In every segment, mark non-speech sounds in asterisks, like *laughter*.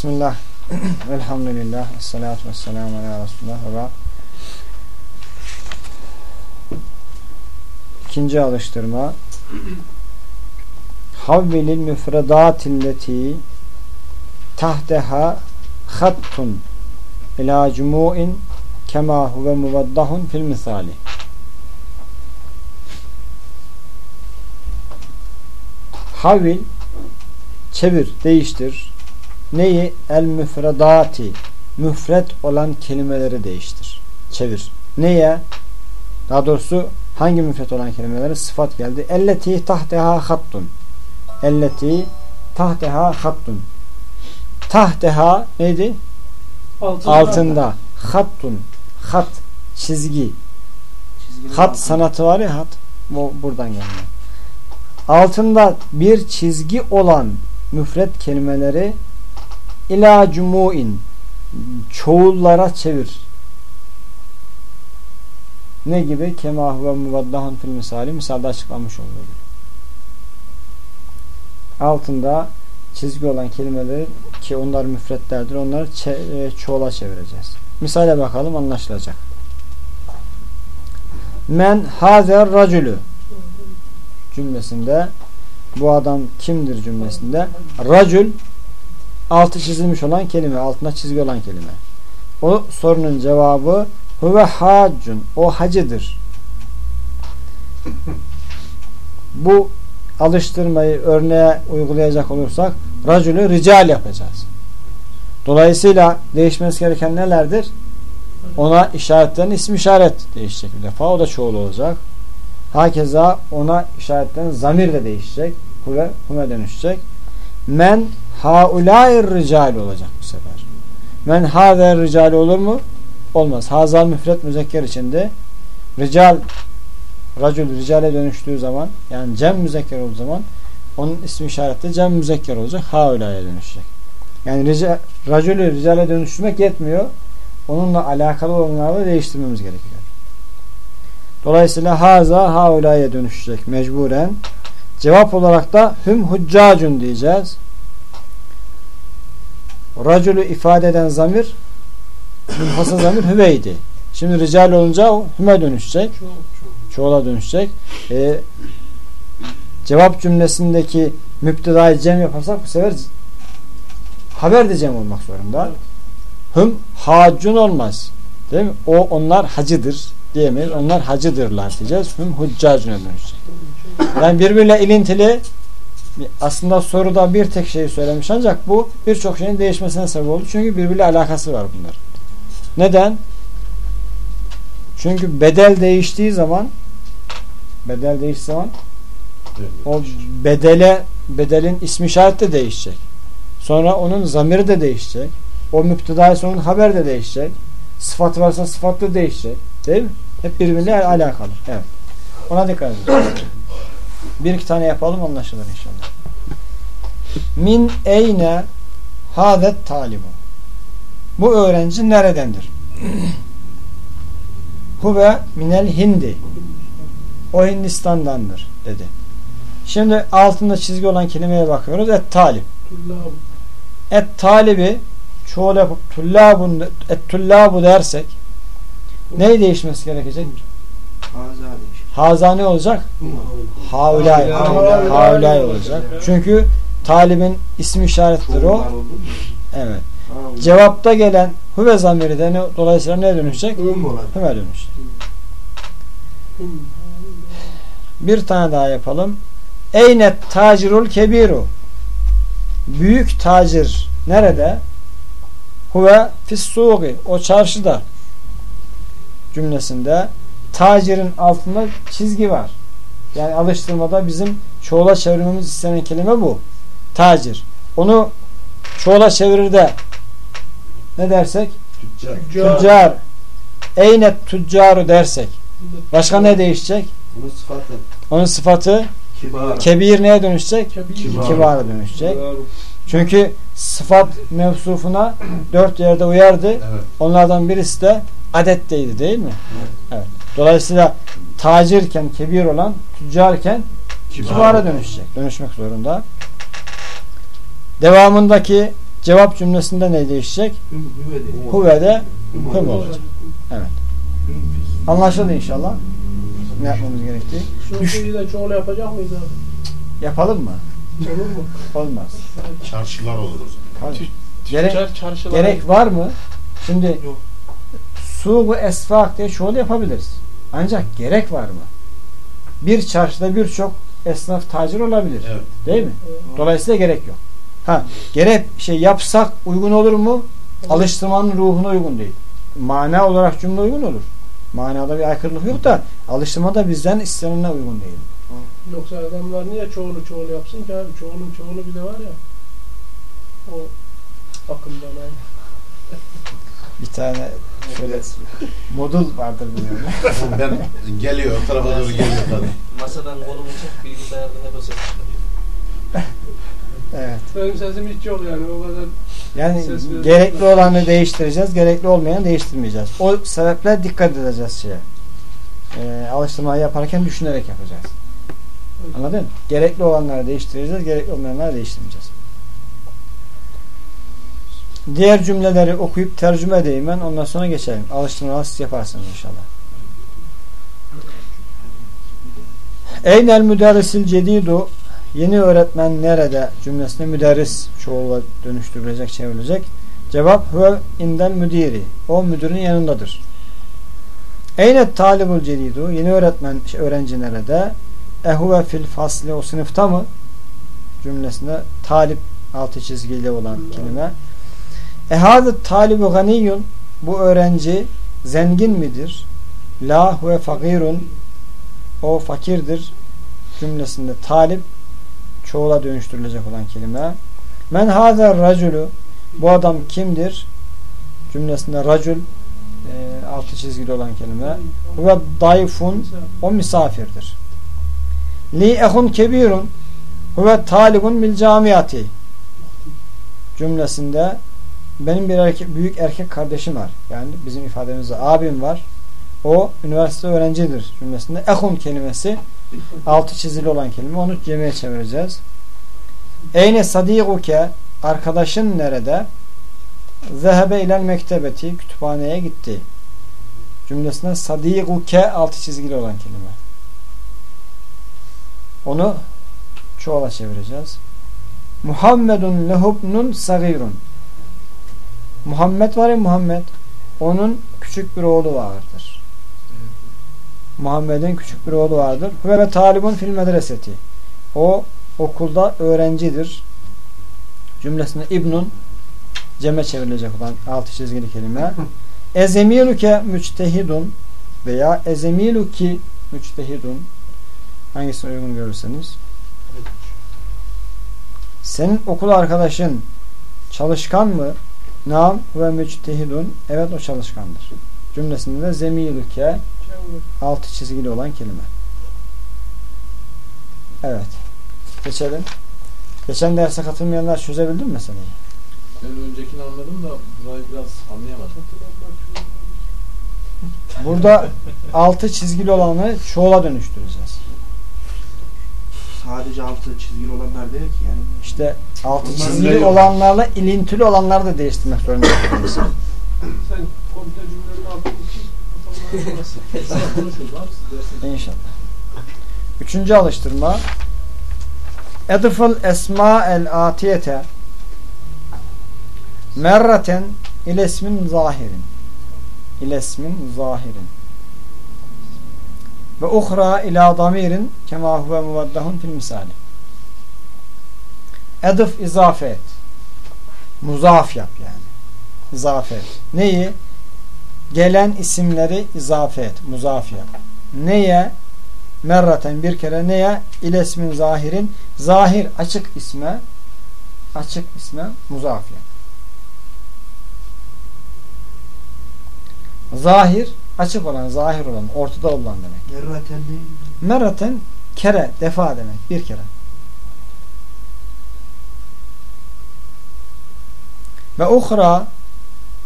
Bismillah. *clears throat* Elhamdülillah. Esselatu vesselamu ala Resulullah ve İkinci alıştırma. *clears throat* Havvilil müfredatilleti tahteha hattun ila cumu'in kema huve muvaddahun fil misali. Havil çevir, değiştir. Neyi? El müfredati müfret olan kelimeleri değiştir. Çevir. Neye? Daha doğrusu hangi müfret olan kelimeleri? Sıfat geldi. Elleti tahteha hattun. Elleti tahteha hattun. Tahteha neydi? Altında. Altında. Hattun. Hat. Çizgi. Çizginin hat altında. sanatı var ya hat. Bu buradan geliyor. Altında bir çizgi olan müfret kelimeleri ila cumu'in çoğullara çevir. Ne gibi? Kema huve muvaddahun fil misali misalda açıklanmış oluyor. Altında çizgi olan kelimeleri ki onlar müfretlerdir. Onları e, çoğula çevireceğiz. Misale bakalım anlaşılacak. Men hazer racülü cümlesinde bu adam kimdir cümlesinde racül altı çizilmiş olan kelime altında çizgi olan kelime o sorunun cevabı huve haccun o hacıdır bu alıştırmayı örneğe uygulayacak olursak racülü rical yapacağız dolayısıyla değişmesi gereken nelerdir ona işaretlerin ismi işaret değişecek bir defa o da çoğul olacak Hakeza ona işaretten zamir de değişecek. Huve, hume dönüşecek. Men haulair rical olacak bu sefer. Men haver rical olur mu? Olmaz. Hazal müfret müzekker içinde rical racül ricale dönüştüğü zaman yani cem müzekker olduğu zaman onun ismi işareti cem müzekker olacak. Haula'ya dönüşecek. Yani racülü ricale dönüştürmek yetmiyor. Onunla alakalı olanları değiştirmemiz gerekiyor. Dolayısıyla haza haulaya dönüşecek mecburen. Cevap olarak da hüm huccacun diyeceğiz. Racülü ifade eden zamir münfasıl zamir hüveydi. Şimdi rical olunca o hüme dönüşecek. Çoğula dönüşecek. Ee, cevap cümlesindeki müptedayı cem yaparsak bu sefer haber de cem olmak zorunda. Hüm hacun olmaz. Değil mi? O onlar hacıdır diyemeyiz. Onlar hacıdırlar diyeceğiz. Hüm huccacune dönüşecek. Yani birbirle ilintili aslında soruda bir tek şeyi söylemiş ancak bu birçok şeyin değişmesine sebep oldu. Çünkü birbiriyle alakası var bunlar. Neden? Çünkü bedel değiştiği zaman bedel değiştiği zaman o bedele bedelin ismi işareti de değişecek. Sonra onun zamiri de değişecek. O müptedayı onun haber de değişecek. Sıfat varsa sıfat da değişecek. Değil mi? Hep birbiriyle alakalı. Evet. Ona dikkat edin. Bir iki tane yapalım anlaşılır inşallah. Min eyne hadet talibu. Bu öğrenci neredendir? *clears throat* Huve minel hindi. O Hindistan'dandır dedi. Şimdi altında çizgi olan kelimeye bakıyoruz. Et talib. Et talibi çoğul yapıp tullabun et tullabu dersek Neyi değişmesi gerekecek? Haza ne olacak? Haulay. Haulay olacak. Çünkü talibin ismi işarettir o. Evet. Cevapta gelen huve zamiri de ne, dolayısıyla ne dönüşecek? Hüme dönüşecek. Bir tane daha yapalım. Eynet tacirul kebiru. Büyük tacir nerede? Huve fissugi. O çarşıda cümlesinde tacirin altında çizgi var. Yani alıştırmada bizim çoğula çevirmemiz istenen kelime bu. Tacir. Onu çoğula çevirir de ne dersek? Tüccar. tüccar. Eynet tüccaru dersek. Başka ne değişecek? Onun sıfatı. Onun sıfatı Kibar. Kebir neye dönüşecek? Kibar. Kibara dönüşecek. Çünkü sıfat mevsufuna dört yerde uyardı. Evet. Onlardan birisi de adetteydi değil mi? Evet. evet. Dolayısıyla tacirken kebir olan tüccarken Kibar. kibara dönüşecek. Dönüşmek zorunda. Devamındaki Cevap cümlesinde ne değişecek? Huvede hum olacak. Evet. Anlaşıldı inşallah. Ne yapmamız gerektiği. Şu de çoğulu yapacak mıyız abi? Yapalım mı? Olur mu? Olmaz. Çarşılar olur o zaman. Gerek, Tüccar çarşılara gerek var mı? Şimdi Yok. Su esfak diye çoğul yapabiliriz. Ancak gerek var mı? Bir çarşıda birçok esnaf tacir olabilir. Evet. Değil mi? Dolayısıyla gerek yok. Ha, gerek şey yapsak uygun olur mu? Alıştırmanın ruhuna uygun değil. Mana olarak cümle uygun olur. Manada bir aykırılık yok da alıştırma da bizden istenene uygun değil. Yoksa adamlar niye çoğulu çoğulu yapsın ki abi? Çoğulun çoğulu bir de var ya. O bakımdan aynı. Bir tane şöyle modul vardır biliyorum. Ben geliyor, o tarafa doğru geliyor tabii. Masadan kolumu çek bilgisayardan hep o evet. Benim sesim hiç yok yani o kadar. Yani gerekli olanı değiştireceğiz, gerekli olmayanı değiştirmeyeceğiz. O sebeple dikkat edeceğiz şeye. Ee, alıştırmayı yaparken düşünerek yapacağız. Anladın? Gerekli olanları değiştireceğiz, gerekli olmayanları değiştirmeyeceğiz. Diğer cümleleri okuyup tercüme edeyim ben. Ondan sonra geçelim. Alıştırmaları siz yaparsınız inşallah. Eynel müderrisil cedidu Yeni öğretmen nerede cümlesine müderris çoğula dönüştürülecek, çevrilecek. Cevap huve indel müdiri. O müdürün yanındadır. Eynet talibul cedidu. Yeni öğretmen, öğrenci nerede? Ehuve fil fasli. O sınıfta mı? Cümlesinde talip altı çizgiyle olan kelime. Ehazı talibu ganiyun. Bu öğrenci zengin midir? La huve fakirun. O fakirdir. Cümlesinde talip çoğula dönüştürülecek olan kelime. Men hazer raculu bu adam kimdir? Cümlesinde racul e, altı çizgili olan kelime. Ve dayfun o misafirdir. Li ehun kebirun huve talibun bil camiati cümlesinde benim bir erkek, büyük erkek kardeşim var. Yani bizim ifademizde abim var. O üniversite öğrencidir cümlesinde. Ehun kelimesi altı çizili olan kelime. Onu cemiye çevireceğiz. Eyne sadiguke arkadaşın nerede? Zehebe ilel mektebeti kütüphaneye gitti. Cümlesinde sadiguke altı çizgili olan kelime. Onu çoğula çevireceğiz. Muhammedun lehubnun sagirun. Muhammed var ya Muhammed. Onun küçük bir oğlu vardır. Muhammed'in küçük bir oğlu vardır. Ve, talibun fil medreseti. O okulda öğrencidir. Cümlesinde İbnun ceme çevrilecek olan altı çizgili kelime. *laughs* Ezemiluke müçtehidun veya ezemiluki müçtehidun hangisine uygun görürseniz senin okul arkadaşın çalışkan mı? Nam ve müçtehidun evet o çalışkandır. Cümlesinde de zemiluke altı çizgili olan kelime. Evet. Geçelim. Geçen derse katılmayanlar çözebildi mi meseleyi? Ben öncekini anladım da burayı biraz anlayamadım. Burada altı çizgili olanı çoğula dönüştüreceğiz. Sadece altı çizgili olanlar değil ki yani. İşte altı çizgili olanlarla ilintili olanları da değiştirmek zorundayız. Sen konuşuruz abi siz dersiniz. İnşallah. Üçüncü alıştırma. Edfıl esma el atiyete merraten ilesmin zahirin ilesmin zahirin ve uhra ila damirin kema huve muvaddahun fil misali edif izafe et muzaf yap yani izafe et neyi? gelen isimleri izafe et muzaf yap neye? merraten bir kere neye? ilesmin zahirin zahir açık isme açık isme muzaf yap Zahir, açık olan, zahir olan, ortada olan demek. Merraten. Merraten kere, defa demek. Bir kere. Ve uhra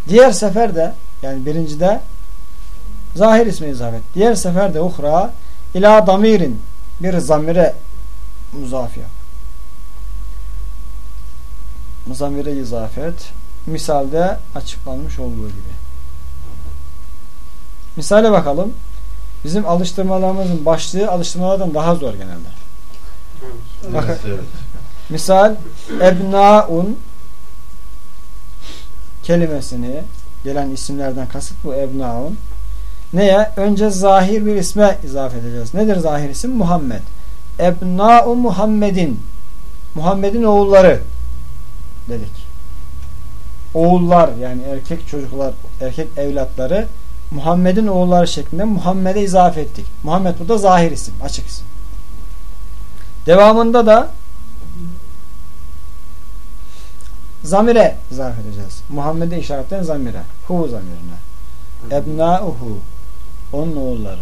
diğer seferde yani birincide zahir ismi izafet. Diğer seferde uhra ila damirin bir zamire muzaf yap. zamire izafet misalde açıklanmış olduğu gibi. Misale bakalım. Bizim alıştırmalarımızın başlığı alıştırmalardan daha zor genelde. Bakın. Evet, evet. Misal ebnaun kelimesini gelen isimlerden kasıt bu ebnaun. Neye? Önce zahir bir isme izafe edeceğiz. Nedir zahir isim? Muhammed. Ebna'u Muhammedin. Muhammed'in oğulları dedik. Oğullar yani erkek çocuklar, erkek evlatları Muhammed'in oğulları şeklinde Muhammed'e izafe ettik. Muhammed burada zahir isim, açık isim. Devamında da zamire izafe edeceğiz. Muhammed'e işaretten zamire. Hu zamirine. Ebna'uhu. Onun oğulları.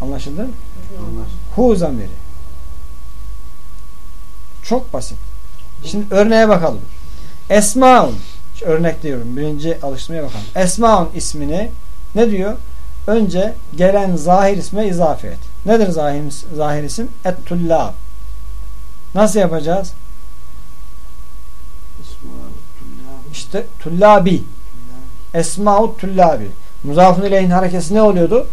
Anlaşıldı? Hu zamiri. Çok basit. Şimdi örneğe bakalım. Esmaun. Örnek diyorum. Birinci alıştırmaya bakalım. Esmaun ismini ne diyor? Önce gelen zahir isme izafe et. Nedir zahir, zahir isim? Et-tullab. Nasıl yapacağız? İşte tullabi. Esma'u tullabi. Muzafun ileyhin harekesi ne oluyordu?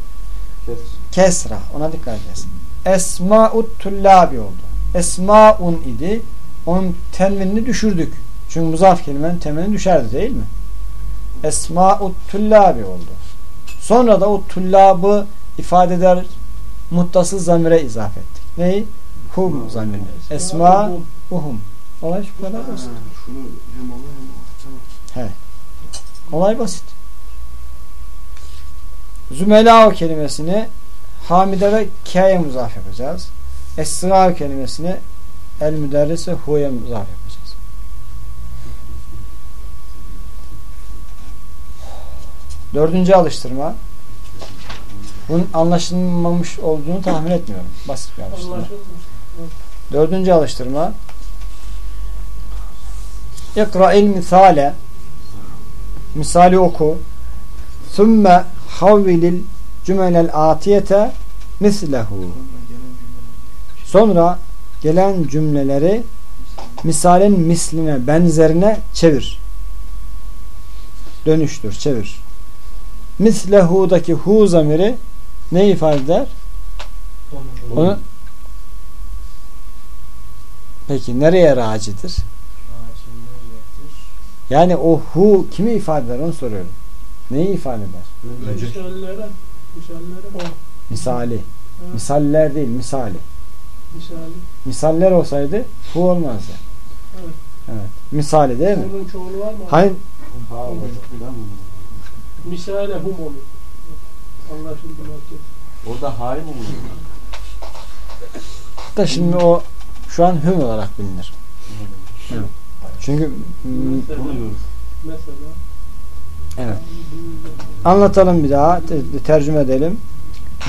Kesra. Ona dikkat edeceğiz. Esma'u tullabi oldu. Esma'un idi. Onun tenvinini düşürdük. Çünkü muzaf kelimenin temelini düşerdi değil mi? Esma'u tullabi oldu. Sonra da o tullabı ifade eder muttasıl zamire izafe ettik. Neyi? Hum zamirini. Esma uhum. Olay şu kadar basit. Şunu hem olur hem olur. Tamam. Olay basit. Zümelao kelimesini hamide ve k'ye muzaf yapacağız. Esra kelimesini el müderrise hu'ya muzaf yapacağız. Dördüncü alıştırma. Bunun anlaşılmamış olduğunu tahmin etmiyorum. Basit bir alıştırma. Dördüncü alıştırma. İkra'il misale. Misali oku. Sümme havvilil cümelel atiyete mislehu. Sonra gelen cümleleri misalin misline benzerine çevir. Dönüştür çevir. Mislehu'daki hu zamiri ne ifade eder? Onu Peki nereye racidir? Yani o hu kimi ifade eder onu soruyorum. Neyi ifade eder? Misallere, misallere o. Misali. Evet. Misaller değil misali. Misali. Misaller olsaydı hu olmazdı. Evet. Evet. Misali değil mi? Bunun çoğulu var mı? Hani Misale hum olur. Anlaşıldı. Orada hay mı olur? da şimdi o şu an hüm olarak bilinir. Evet. Çünkü Mesela, mesela evet. Anlatalım bir daha. te- tercüme edelim.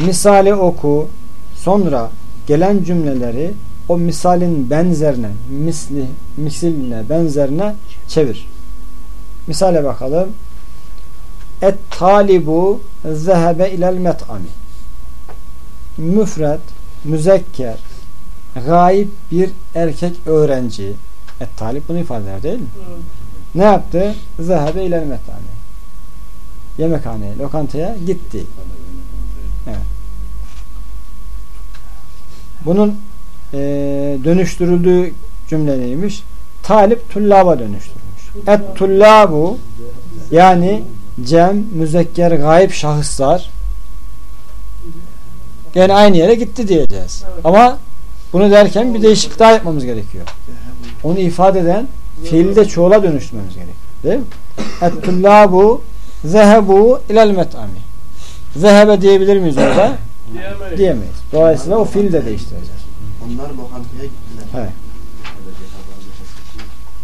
Misali oku. Sonra gelen cümleleri o misalin benzerine, misli, misiline, benzerine çevir. Misale bakalım. Et talibu zehebe ilel met'ami. Müfret, müzekker, gayip bir erkek öğrenci. Et talip bunu ifade eder değil mi? evet. Ne yaptı? Zehebe ilel met'ami. Yemekhaneye, lokantaya gitti. Bunun e, dönüştürüldüğü cümle neymiş? Talip tullaba dönüştürmüş. Et tullabu yani cem, müzekker, gayip şahıslar gene aynı yere gitti diyeceğiz. Evet. Ama bunu derken bir değişiklik daha yapmamız gerekiyor. Onu ifade eden fiili de çoğula dönüştürmemiz gerekiyor. Değil mi? Et tullabu zehebu ilel met'ami. Zehebe diyebilir miyiz orada? Diyemeyiz. Diyemeyiz. Dolayısıyla o fiili de değiştireceğiz. Onlar lokantaya gittiler. Evet.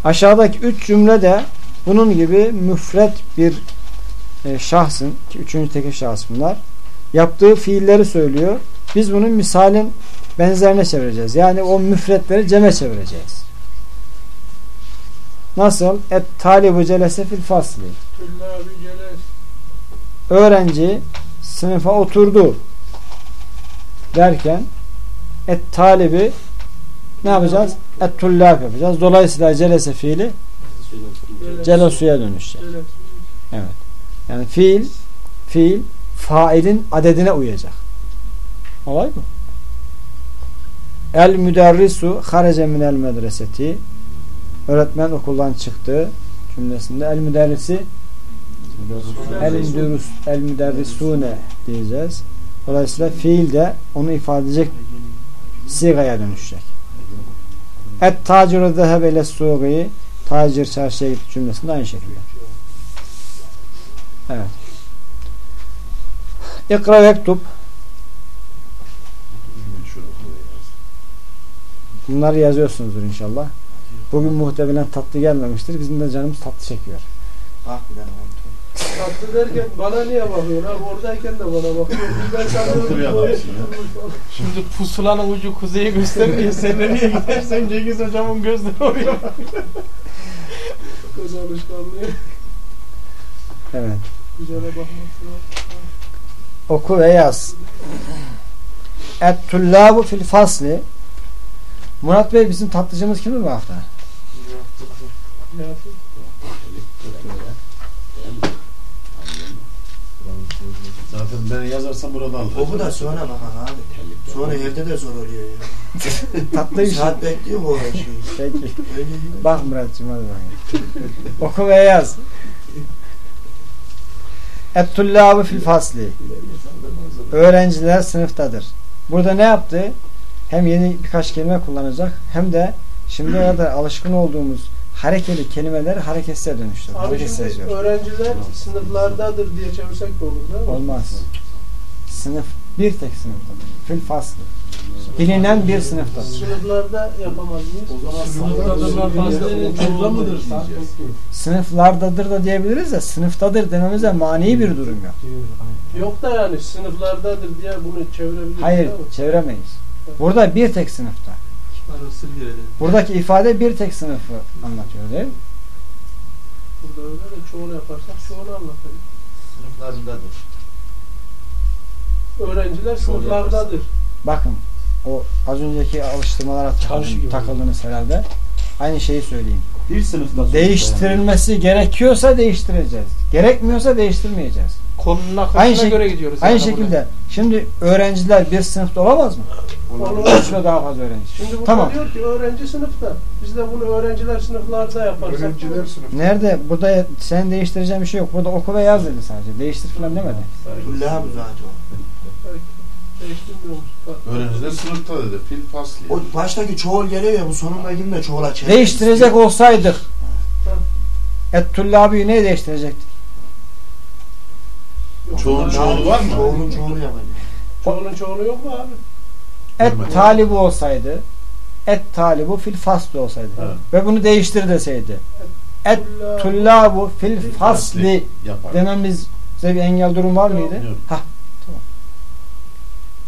Aşağıdaki üç cümle de bunun gibi müfret bir e, şahsın ki üçüncü tekil şahıs bunlar yaptığı fiilleri söylüyor. Biz bunun misalin benzerine çevireceğiz. Yani o müfretleri ceme çevireceğiz. Nasıl? Et talibu celese fil fasli. Öğrenci sınıfa oturdu derken et talibi ne yapacağız? Et-tullab yapacağız. Dolayısıyla celese fiili celosuya dönüşecek. Evet. Yani fiil fiil failin adedine uyacak. Olay bu. El müderrisu harece minel medreseti öğretmen okuldan çıktı cümlesinde el müderrisi el müderris el müderrisune diyeceğiz. Dolayısıyla fiil de onu ifade edecek sigaya dönüşecek. Et taciru zehebe ile suği tacir çarşıya gitti cümlesinde aynı şekilde. Evet. İkra ve Bunları yazıyorsunuzdur inşallah. Bugün muhtemelen tatlı gelmemiştir. Bizim de canımız tatlı çekiyor. Ah bir tane oldu. Tatlı derken bana niye bakıyorsun abi? Oradayken de bana bakıyorsun. Ben sanıyorum. Şimdi pusulanın ucu kuzeye göstermiyor. Sen nereye gidersen Cengiz hocamın gözleri oraya bakıyor. Göz alışkanlığı. Evet. Güzele bakmak lazım. Oku ve yaz. Et-tullabu fil fasli Murat Bey bizim tatlıcımız kimdir bu hafta? Zaten ben yazarsam burada alırım. Oku da sonra bakalım abi. Sonra evde de zor oluyor ya. *laughs* Tatlı bir şey. Saat bekliyor mu o şeyi? Peki. Bak Muratcığım hadi bakayım. Oku ve yaz. Et-tullabu fil fasli Öğrenciler sınıftadır. Burada ne yaptı? Hem yeni birkaç kelime kullanacak hem de şimdiye kadar alışkın olduğumuz harekeli kelimeleri. Abi Hareketsiz şimdi yazıyor. öğrenciler sınıflardadır diye çevirsek de olur değil mi? Olmaz. Sınıf bir tek sınıftadır. Fil faslı. Bilinen bir sınıftadır. Sınıflarda yapamaz mıyız? O zaman Sınıflardadır mıdır? Sınıflardadır da diyebiliriz de sınıftadır dememize mani bir durum yok. Yok da yani sınıflardadır diye bunu çevirebiliriz Hayır çeviremeyiz. Burada bir tek sınıfta. Arası bir yere. Buradaki ifade bir tek sınıfı anlatıyor değil mi? Burada öyle de çoğunu yaparsak çoğunu anlatırız. Sınıflarındadır. Öğrenciler sınıflardadır. Bakın o az önceki alıştırmalara takıldınız, takıldınız herhalde. Aynı şeyi söyleyeyim. Bir sınıfta Değiştirilmesi gerekiyorsa değiştireceğiz. Gerekmiyorsa değiştirmeyeceğiz. Konunun Aynı akışına şey- göre gidiyoruz. Aynı yani şekilde şimdi öğrenciler bir sınıfta olamaz mı? Olur. Üç ve daha fazla öğrenci. Şimdi burada Tamam. diyor ki öğrenci sınıfta. Biz de bunu öğrenciler sınıflarda yaparsak. Öğrenciler sınıfı. Nerede? Burada sen değiştireceğin bir şey yok. Burada oku ve yaz dedi sadece. Değiştir falan demedi. Tullaha bu zaten. Öğrenciler sınıfta dedi. Fil fasli. O baştaki çoğul geliyor ya bu sonundakini de çoğula çevir. Değiştirecek olsaydık Et tullabiyi ne değiştirecektik? Yok. Çoğun çoğulu var mı? Çoğulun çoğulu yapacak. Çoğunun çoğunu yok mu abi? Et talibu olsaydı et talibu fil fasli olsaydı Evet. ve bunu değiştir deseydi et tullabu fil fasli Yapar. dememize bir engel durum var Yok. mıydı? Yok. Ha tamam.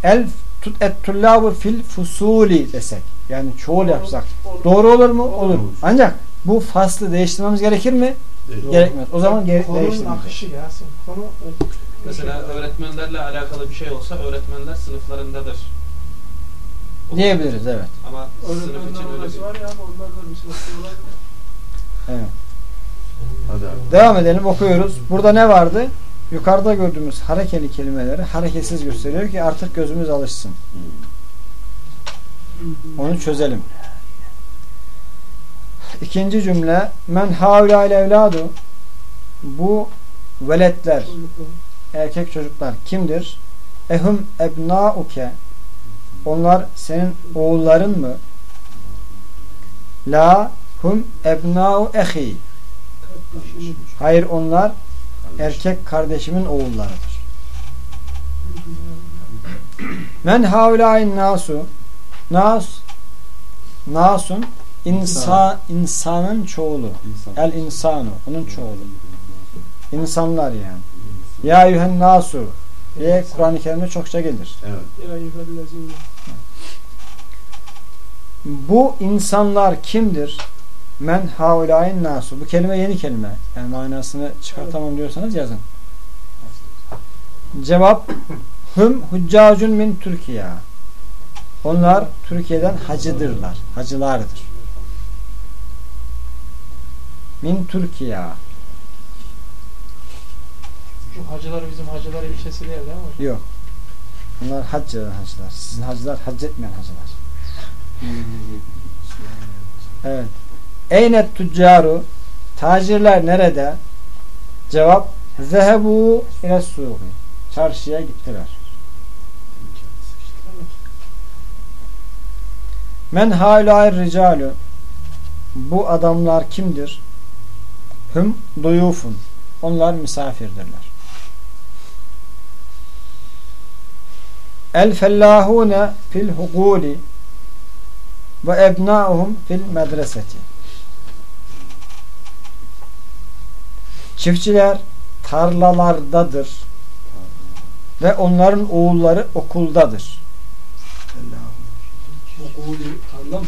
El tut et tullabu fil fusuli desek yani çoğul yapsak Olur. doğru olur mu? Olur. Olur. Ancak bu faslı değiştirmemiz gerekir mi? Değil. Gerekmez. O zaman gere Konunun değiştirmeyeceğiz. akışı Yasin. Konu Mesela öğretmenlerle alakalı bir şey olsa öğretmenler sınıflarındadır. Diyebiliriz evet. Ama sınıf için öyle değil. var ya onlar da bir olabilir. Evet. Hadi abi. Devam edelim okuyoruz. Burada ne vardı? Yukarıda gördüğümüz harekeli kelimeleri hareketsiz gösteriyor ki artık gözümüz alışsın. Onu çözelim. İkinci cümle men havla evladu bu veletler. Erkek çocuklar kimdir? Ehum ebnauke onlar senin oğulların mı? La hum ebnau ehi. Hayır onlar erkek kardeşimin oğullarıdır. Men havlain nasu Nas Nasun insan insanın çoğulu. El insanu onun çoğulu. İnsanlar yani. Ya yuhen nasu diye Kur'an-ı Kerim'de çokça gelir. Evet. Ya. Bu insanlar kimdir? Men haulain nasu. Bu kelime yeni kelime. Yani manasını çıkartamam diyorsanız yazın. Cevap Hüm huccacun min Türkiye. Onlar Türkiye'den hacıdırlar. Hacılardır. Min Türkiye. Bu hacılar bizim hacılar ilçesi değil değil mi? Yok. Bunlar hac hacılar. Sizin hacılar hac etmeyen hacılar. Evet. Eynet tüccaru tacirler nerede? Cevap Zehebu ile suği. Çarşıya gittiler. Men hâlâir ricalu Bu adamlar kimdir? Hüm duyufun. Onlar misafirdirler. El fellahune fil hukuli ve ebnauhum fil medreseti. Çiftçiler tarlalardadır ve onların oğulları okuldadır.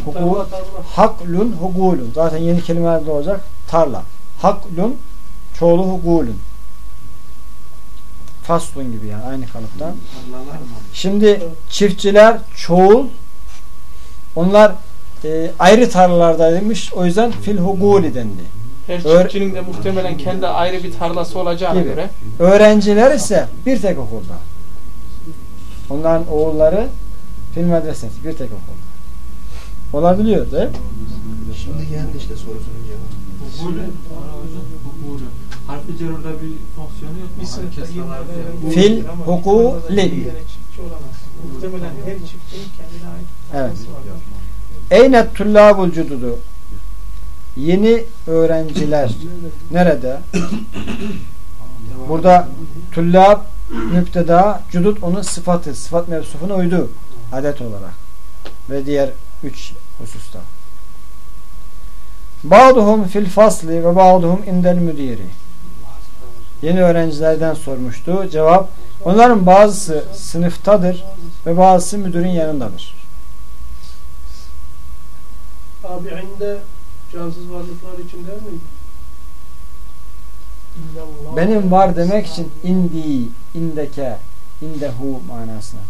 Hukul, haklun hugulun. Zaten yeni kelimeler de olacak. Tarla. Haklun çoğulu hugulun. Faslun gibi yani aynı kalıptan. Şimdi çiftçiler çoğul onlar e, ayrı tarlalardaymış. O yüzden fil huguli dendi. Her çiftçinin de muhtemelen kendi ayrı bir tarlası olacağına Gibi. göre Öğrenciler ise bir tek okulda. Onların oğulları fil medresesi bir tek okulda. Olabiliyor değil mi? Şimdi geldi işte sorusunun cevabı. Hukulü. Harfi cerurda bir Fil hukuli. Evet. Eynet tullabul cududu. Yeni öğrenciler nerede? Burada tullab müpteda, cudut onun sıfatı. Sıfat mevsufuna uydu. Adet olarak. Ve diğer üç hususta. Ba'duhum fil fasli ve ba'duhum indel müdiri. Yeni öğrencilerden sormuştu. Cevap onların bazısı sınıftadır ve bazısı müdürün yanındadır. Tabi'inde cansız varlıklar için değil miydi? Benim var demek için indi, indeke, indehu manasına.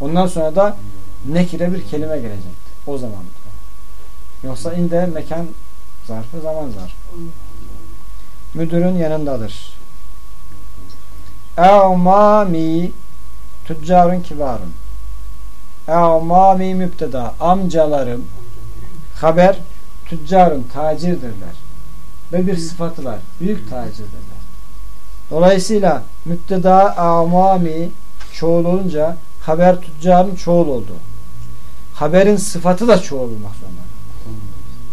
Ondan sonra da nekire bir kelime gelecekti. O zaman. Yoksa inde mekan zarfı, zaman zarfı. Müdürün yanındadır. E'mami tüccarın kibarın. E'mami müpteda. Amcalarım haber tüccarın tacirdirler. Ve bir sıfatı var. Büyük tacirdirler. Dolayısıyla müpteda amami çoğul olunca haber tüccarın çoğul oldu. Haberin sıfatı da çoğul olmak zorunda.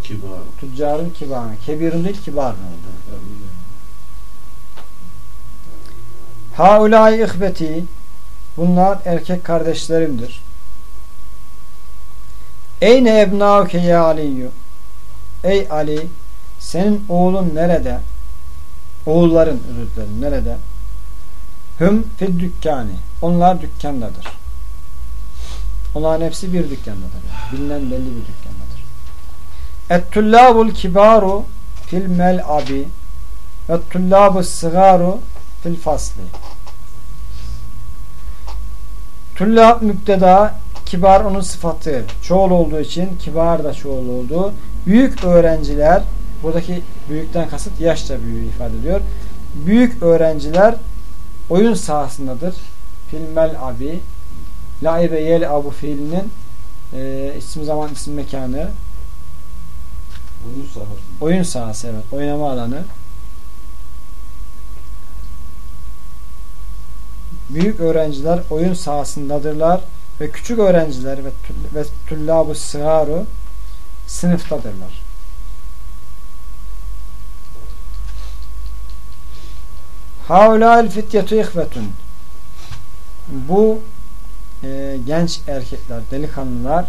Kibar. Tüccarın kibarın. Kebirun değil kibarın oldu. Haulâi ihbeti Bunlar erkek kardeşlerimdir. Eyne ebnâuke ya Aliyyü Ey Ali senin oğlun nerede? Oğulların özür nerede? Hüm fid dükkani. Onlar dükkandadır. Onların hepsi bir dükkandadır. Bilinen belli bir dükkandadır. Et-tullâbul kibaru fil mel'abi ve tullâbus sıgaru fil fasli. Tullab müpteda kibar onun sıfatı. Çoğul olduğu için kibar da çoğul olduğu. Büyük öğrenciler buradaki büyükten kasıt yaşça büyüğü ifade ediyor. Büyük öğrenciler oyun sahasındadır. Filmel abi laibe yel abu fiilinin e, isim zaman isim mekanı Oyun sahası. oyun sahası evet. Oynama alanı. Büyük öğrenciler oyun sahasındadırlar ve küçük öğrenciler ve tüll- ve tullabu sıgaru sınıftadırlar. Haulâil fityetu ihvetun Bu e, genç erkekler, delikanlılar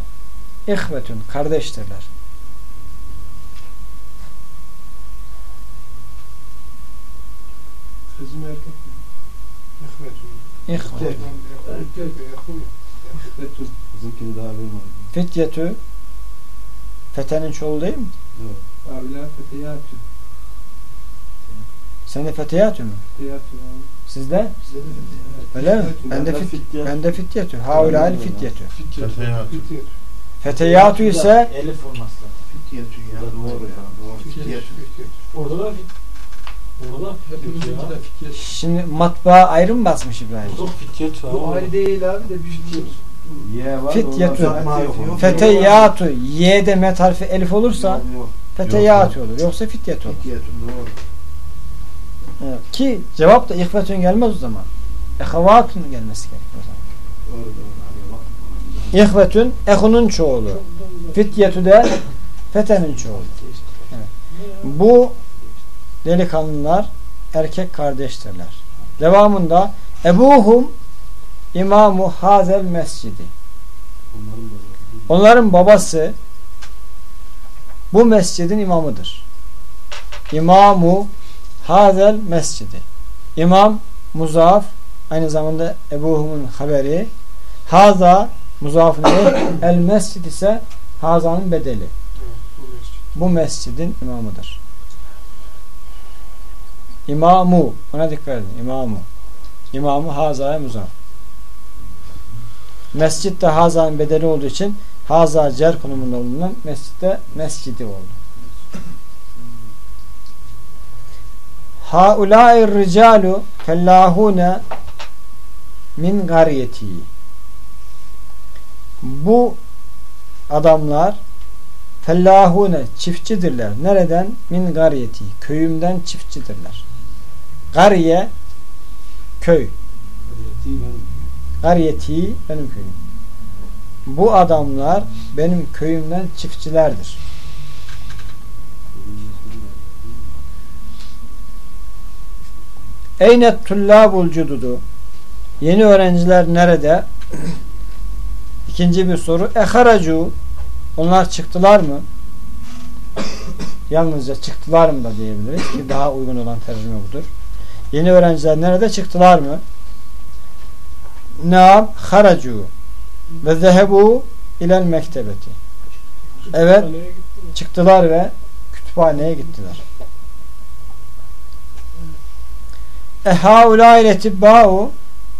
ihvetun, kardeştirler. Kız mı erkek mi? İhvet. Erkek. Betül. Bizimkini daha bilmiyorum. Fityetü fetenin çoğulu değil mi? Abiler fetiyatü. Sen de fetiyatü mü? Sizde? De öyle. Mi? Fityetü. Bende Bende fit, fityetü. bende fityetü. Haulâil fityetü. Feteyat. Fityet. Feteyatü ise Elif olması lazım. Fityatü ya. Doğru ya. Doğru. Fityet. Fityatü. Fityet. Orada da Orada Hepimizinki de şimdi matbaa ayrı mı basmış İbrahim? Yok fityet var. Bu ayrı değil abi de bir fityet. Y var. Onun. Feteyatü. Y'de met harfi elif olursa feteyatü olur. Yoksa fityetü olur. Fityatü doğru. Evet. Ki cevap da ihvetün gelmez o zaman. Ehavatun gelmesi gerekiyor o zaman. Doğru doğru. İhvetün ehunun çoğulu. Fityetü de *coughs* fetenin çoğulu. Evet. Bu delikanlılar erkek kardeştirler. Devamında Ebuhum İmamu Hazel Mescidi. Onların babası bu mescidin imamıdır. İmamu Hazel Mescidi. İmam Muzaf aynı zamanda Ebuhum'un haberi. Haza Muzaf'ın el mescid ise Haza'nın bedeli. Bu mescidin imamıdır. İmamu ona dikkat edin. İmamu. İmamı Haza'ya Muzaf. Mescid de Haza'nın bedeli olduğu için Haza cer konumunda bulunan mescitte mescidi oldu. Haulâir ricalu fellâhûne min garyeti. Bu adamlar fellâhûne çiftçidirler. Nereden? Min garyeti. Köyümden çiftçidirler. Gariye köy. Garyeti benim köyüm. Bu adamlar benim köyümden çiftçilerdir. Eynet tullabul cududu Yeni öğrenciler nerede? *clears throat* İkinci bir soru. Eharacu Onlar çıktılar mı? Yalnızca çıktılar mı da diyebiliriz ki daha uygun olan tercüme budur. Yeni öğrenciler nerede çıktılar mı? Naam haracu ve zehebu ilel mektebeti. Evet çıktılar ve kütüphaneye gittiler. Ehaulâ ile tibbâ'u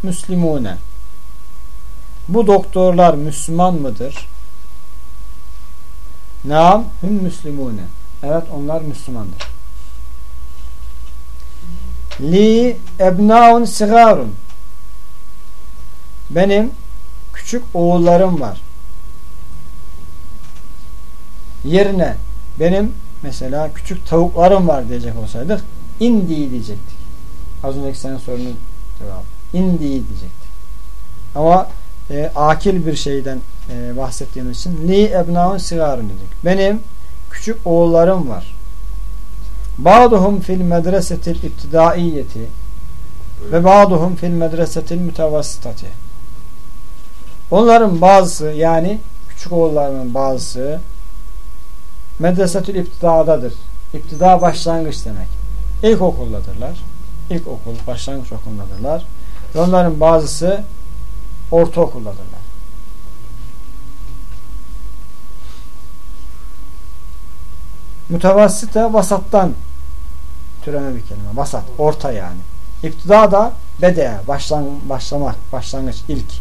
müslimûne. Bu doktorlar Müslüman mıdır? Naam hüm müslimûne. Evet onlar Müslümandır. Li ebnaun sigarun. Benim küçük oğullarım var. Yerine benim mesela küçük tavuklarım var diyecek olsaydık indi diyecektik. Az önceki senin sorunun cevabı. İndi diyecektik. Ama e, akil bir şeyden e, bahsettiğimiz için li ebnaun sigarun dedik. Benim küçük oğullarım var. Ba'duhum fil medresetil iptidaiyeti ve ba'duhum fil medresetil mütevassitati. Onların bazısı yani küçük oğullarının bazısı medresetül iptidadadır. İptida başlangıç demek. İlkokuldadırlar. İlkokul, başlangıç okulundadırlar. Ve onların bazısı ortaokuldadırlar. Mütevassite vasattan türeme bir kelime. Vasat, orta yani. İptida da bede, başlan, başlamak, başlangıç, ilk.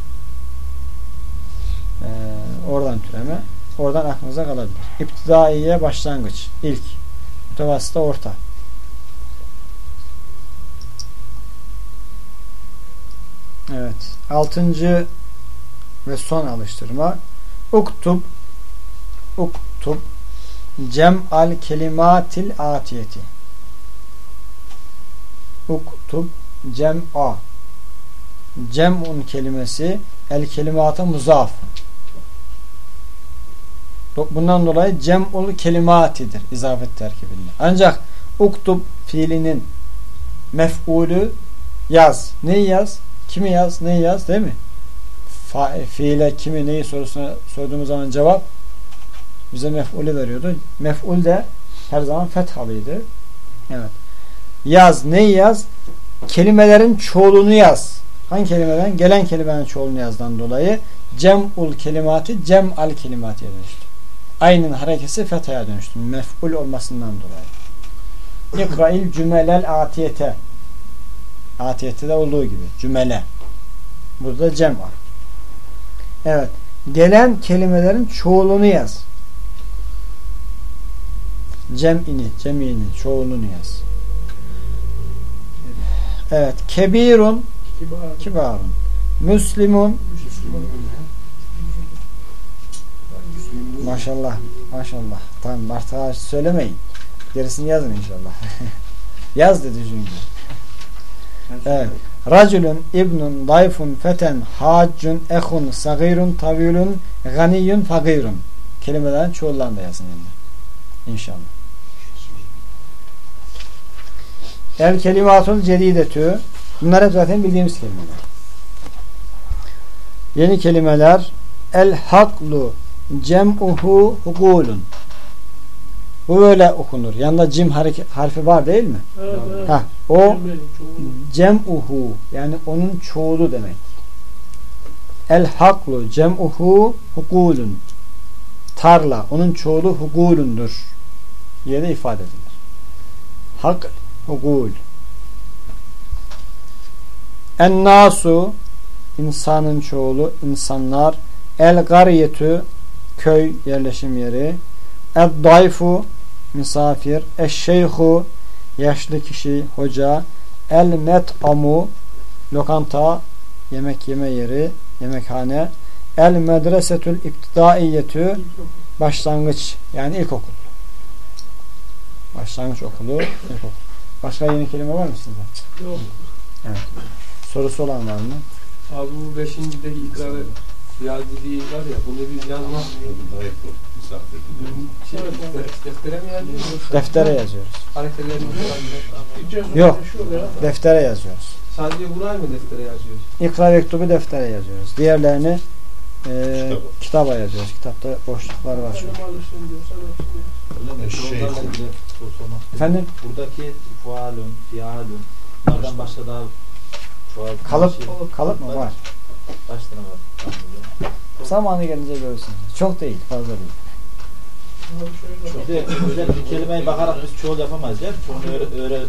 Ee, oradan türeme. Oradan aklınıza kalabilir. İptidaiye başlangıç, ilk. Mütevassite orta. Evet. Altıncı ve son alıştırma. Uktub Uktub Cem al kelimatil atiyeti Uktub cem a Cem'un kelimesi el kelimata muzaf bundan dolayı cem'ul kelimatidir izafet terkibinde. Ancak uktub fiilinin mef'ulü yaz. Neyi yaz? Kimi yaz? Neyi yaz? Değil mi? Fa fiile kimi neyi sorusuna sorduğumuz zaman cevap bize mef'ulü veriyordu. Mef'ul de her zaman fethalıydı. Evet. Yaz. Neyi yaz? Kelimelerin çoğulunu yaz. Hangi kelimeden? Gelen kelimenin çoğulunu yazdan dolayı cem'ul kelimati cem'al kelimatiye dönüştü. Aynın harekesi fethaya dönüştü. Mef'ul olmasından dolayı. İkra'il cümelel atiyete Atiyette de olduğu gibi. Cümele. Burada da cem var. Evet. Gelen kelimelerin çoğulunu yaz. Cem'ini, cem'ini, çoğulunu yaz. Evet. Kebirun, Kibar. kibarun. Müslimun, maşallah, maşallah. Tamam artık söylemeyin. Gerisini yazın inşallah. *laughs* Yaz dedi çünkü. Evet. Racülün, ibnun, dayfun, feten, haccun, ehun, sagirun, tavilun, ganiyun, fakirun. Kelimelerin çoğullarını da yazın yanına. İnşallah. El kelimatul cedidetü. Bunlar hep zaten bildiğimiz kelimeler. Yeni kelimeler. El haklu cem'uhu hukulun. Bu böyle okunur. Yanında cim harfi, var değil mi? Evet, evet. Ha, o cem'uhu yani onun çoğulu demek. El haklu cem'uhu hukulun. Tarla onun çoğulu hukulundur diye de ifade edilir. Hak hukul. En nasu insanın çoğulu insanlar. El gariyetü köy yerleşim yeri. El dayfu misafir. Eşşeyhu yaşlı kişi hoca. El met'amu lokanta yemek yeme yeri yemekhane. El medresetül iptidaiyetü başlangıç yani ilkokul. Başlangıç okulu ilkokul başka yeni kelime var mı sizde? Yok. sorusu olan var mı? Abi bu beşincideki ikrarı riyaziliği var ya bunu biz. Misafir. şey, def- deftere mi yazıyoruz? deftere yazıyoruz Hareketlerini falan- Yok. Ya. deftere yazıyoruz Sadece burayı mı deftere yazıyoruz? İkra mektubu deftere yazıyoruz diğerlerini e, Kitaba. kitaba yazıyoruz kitapta boşluklar var istiyorum. efendim Buradaki fualun, fialun bunlardan başka daha çoğal kalıp şey- kalıp mı? Var. Kaç tane var? Zamanı gelince görürsünüz. Çok değil fazla değil. De özel bir kelimeyi bakarak biz çoğul yapamayız ya. Çoğunu öyle, öyle